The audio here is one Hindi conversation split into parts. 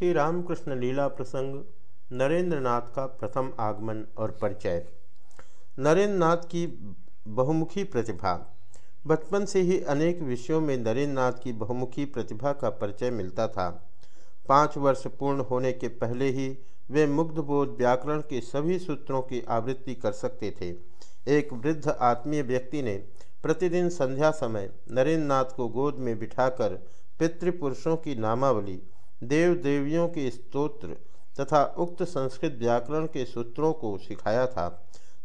श्री रामकृष्ण लीला प्रसंग नरेंद्र नाथ का प्रथम आगमन और परिचय। नरेंद्र नाथ की बहुमुखी प्रतिभा। बचपन से ही अनेक विषयों में नरेंद्र नाथ की बहुमुखी प्रतिभा का परिचय मिलता था। पाँच वर्ष पूर्ण होने के पहले ही वे मुग्धबोध व्याकरण के सभी सूत्रों की आवृत्ति कर सकते थे। एक वृद्ध आत्मीय व्यक्ति ने प्रतिदिन संध्या समय नरेंद्र नाथ को गोद में बिठाकर पितृपुरुषों की नामावली देव देवियों के स्तोत्र तथा उक्त संस्कृत व्याकरण के सूत्रों को सिखाया था।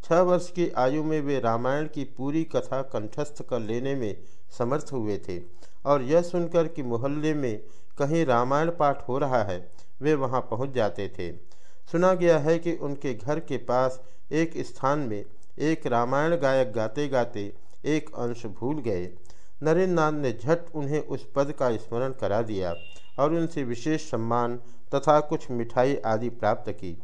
छह वर्ष की आयु में वे रामायण की पूरी कथा कंठस्थ कर लेने में समर्थ हुए थे और यह सुनकर कि मोहल्ले में कहीं रामायण पाठ हो रहा है, वे वहाँ पहुँच जाते थे। सुना गया है कि उनके घर के पास एक स्थान में एक रामायण गायक गाते गाते एक अंश भूल गए। नरेंद्र नाथ ने झट उन्हें उस पद का स्मरण करा दिया। और उनसे विशेष सम्मान तथा कुछ मिठाई आदि प्राप्त की।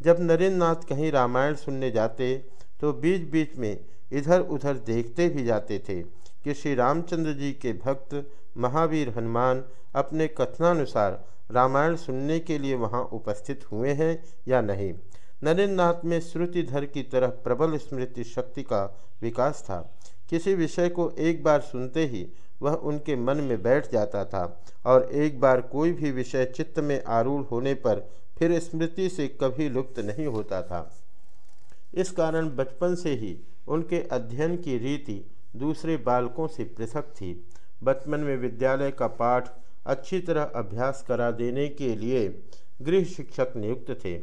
जब नरेंद्र नाथ कहीं रामायण सुनने जाते तो बीच बीच में इधर उधर देखते भी जाते थे कि श्री रामचंद्र जी के भक्त महावीर हनुमान अपने कथनानुसार रामायण सुनने के लिए वहाँ उपस्थित हुए हैं या नहीं। नरेंद्र नाथ में श्रुतिधर की तरह प्रबल स्मृति शक्ति का विकास था। किसी विषय को एक बार सुनते ही वह उनके मन में बैठ जाता था और एक बार कोई भी विषय चित्त में आरूढ़ होने पर फिर स्मृति से कभी लुप्त नहीं होता था। इस कारण बचपन से ही उनके अध्ययन की रीति दूसरे बालकों से पृथक थी। बचपन में विद्यालय का पाठ अच्छी तरह अभ्यास करा देने के लिए गृह शिक्षक नियुक्त थे।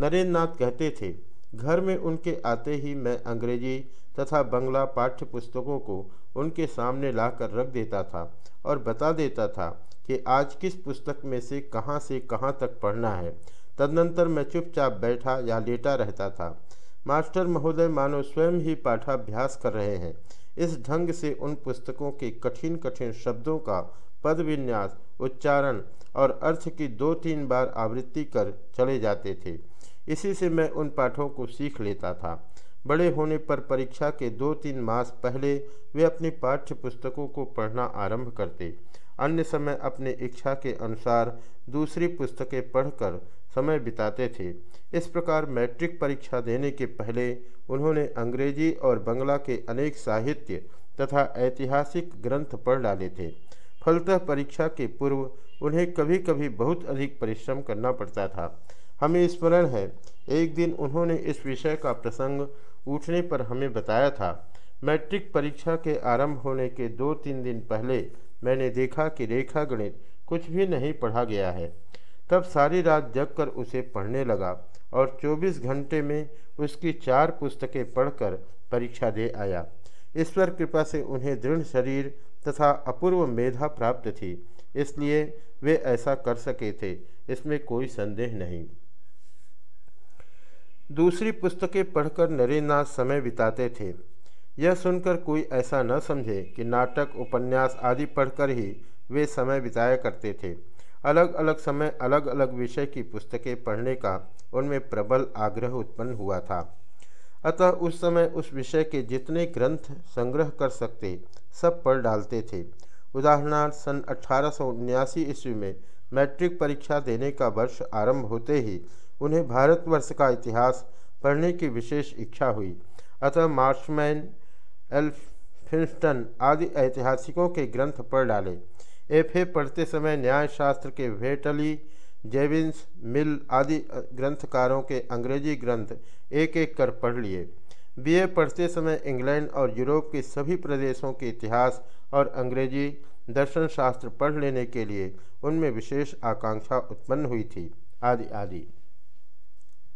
नरेंद्र नाथ कहते थे घर में उनके आते ही मैं अंग्रेज़ी तथा बंगला पाठ्य पुस्तकों को उनके सामने लाकर रख देता था और बता देता था कि आज किस पुस्तक में से कहाँ से कहाँ तक पढ़ना है। तदनंतर मैं चुपचाप बैठा या लेटा रहता था। मास्टर महोदय मानो स्वयं ही पाठाभ्यास कर रहे हैं। इस ढंग से उन पुस्तकों के कठिन कठिन शब्दों का पद विन्यास उच्चारण और अर्थ की दो तीन बार आवृत्ति कर चले जाते थे। इसी से मैं उन पाठों को सीख लेता था। बड़े होने पर परीक्षा के दो तीन मास पहले वे अपनी पाठ्य पुस्तकों को पढ़ना आरंभ करते। अन्य समय अपने इच्छा के अनुसार दूसरी पुस्तकें पढ़कर समय बिताते थे। इस प्रकार मैट्रिक परीक्षा देने के पहले उन्होंने अंग्रेज़ी और बंगला के अनेक साहित्य तथा ऐतिहासिक ग्रंथ पढ़ डाले थे। फलतः परीक्षा के पूर्व उन्हें कभी कभी बहुत अधिक परिश्रम करना पड़ता था। हमें स्मरण है, एक दिन उन्होंने इस विषय का प्रसंग उठने पर हमें बताया था। मैट्रिक परीक्षा के आरंभ होने के दो तीन दिन पहले मैंने देखा कि रेखा गणित कुछ भी नहीं पढ़ा गया है। तब सारी रात जग कर उसे पढ़ने लगा और 24 घंटे में उसकी चार पुस्तकें पढ़कर परीक्षा दे आया। ईश्वर कृपा से उन्हें दृढ़ शरीर तथा अपूर्व मेधा प्राप्त थी, इसलिए वे ऐसा कर सके थे, इसमें कोई संदेह नहीं। दूसरी पुस्तकें पढ़कर नरेंद्रनाथ समय बिताते थे। यह सुनकर कोई ऐसा न समझे कि नाटक, उपन्यास आदि पढ़कर ही वे समय बिताया करते थे। अलग अलग समय अलग अलग विषय की पुस्तकें पढ़ने का उनमें प्रबल आग्रह उत्पन्न हुआ था। अतः उस समय उस विषय के जितने ग्रंथ संग्रह कर सकते, सब पढ़ डालते थे। उदाहरणार्थ, सन अठारह ईस्वी में मैट्रिक परीक्षा देने का वर्ष आरंभ होते ही उन्हें भारतवर्ष का इतिहास पढ़ने की विशेष इच्छा हुई। अतः मार्शमैन एल्फिंस्टन आदि ऐतिहासिकों के ग्रंथ पढ़ डाले। एफ़ ए पढ़ते समय न्यायशास्त्र के वेटली जेविंस मिल आदि ग्रंथकारों के अंग्रेज़ी ग्रंथ एक एक कर पढ़ लिए। बीए पढ़ते समय इंग्लैंड और यूरोप के सभी प्रदेशों के इतिहास और अंग्रेज़ी दर्शन शास्त्र पढ़ लेने के लिए उनमें विशेष आकांक्षा उत्पन्न हुई थी। आदि आदि।